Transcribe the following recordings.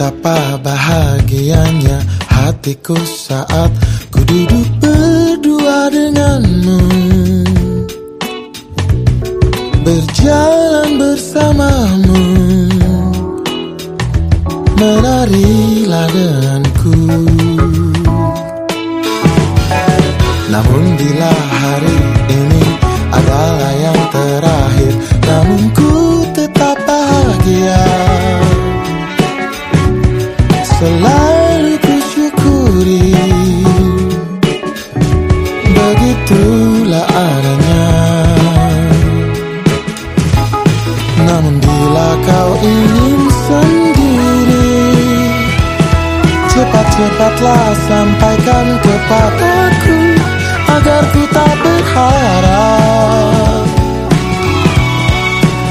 Betapa bahagianya hatiku saat ku duduk berdua denganmu. Berjalan bersamamu. Menarilah denganku. Namun bila hari ini Begitulah adanya. Namun bila kau ingin sendiri Cepat-cepatlah sampaikan kepadaku Agar ku tak berharap.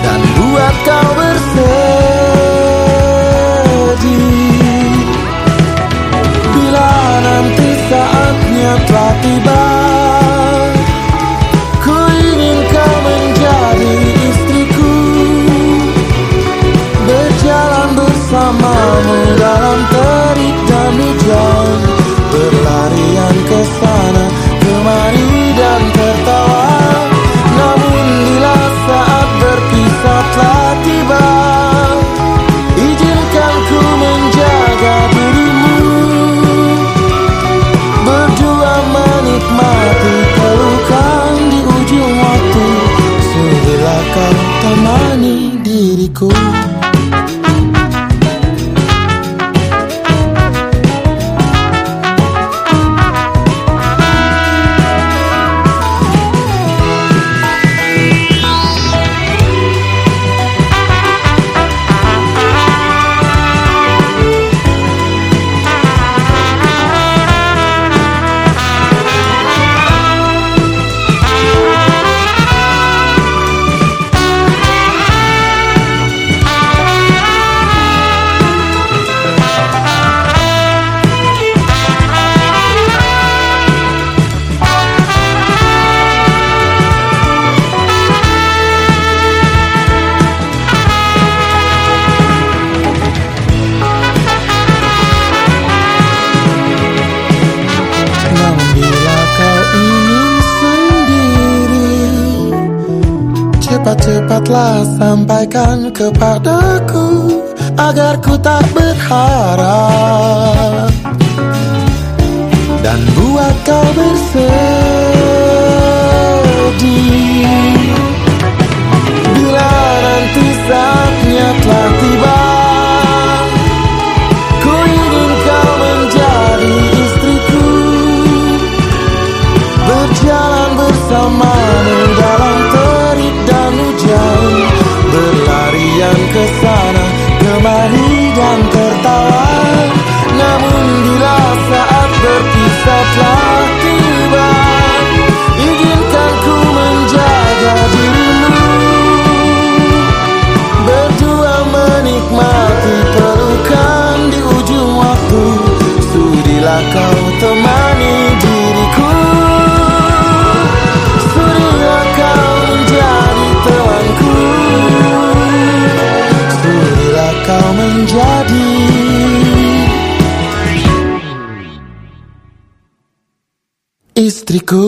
Dan buat kau bersedih Bila nanti saatnya telah tiba diriku Cepat-cepatlah sampaikan kepadaku Agar ku tak berharap? Dan buat kau bersedih kau temani diriku. Sudilah kau menjadi temanku. Sudilah kau menjadi. Istriku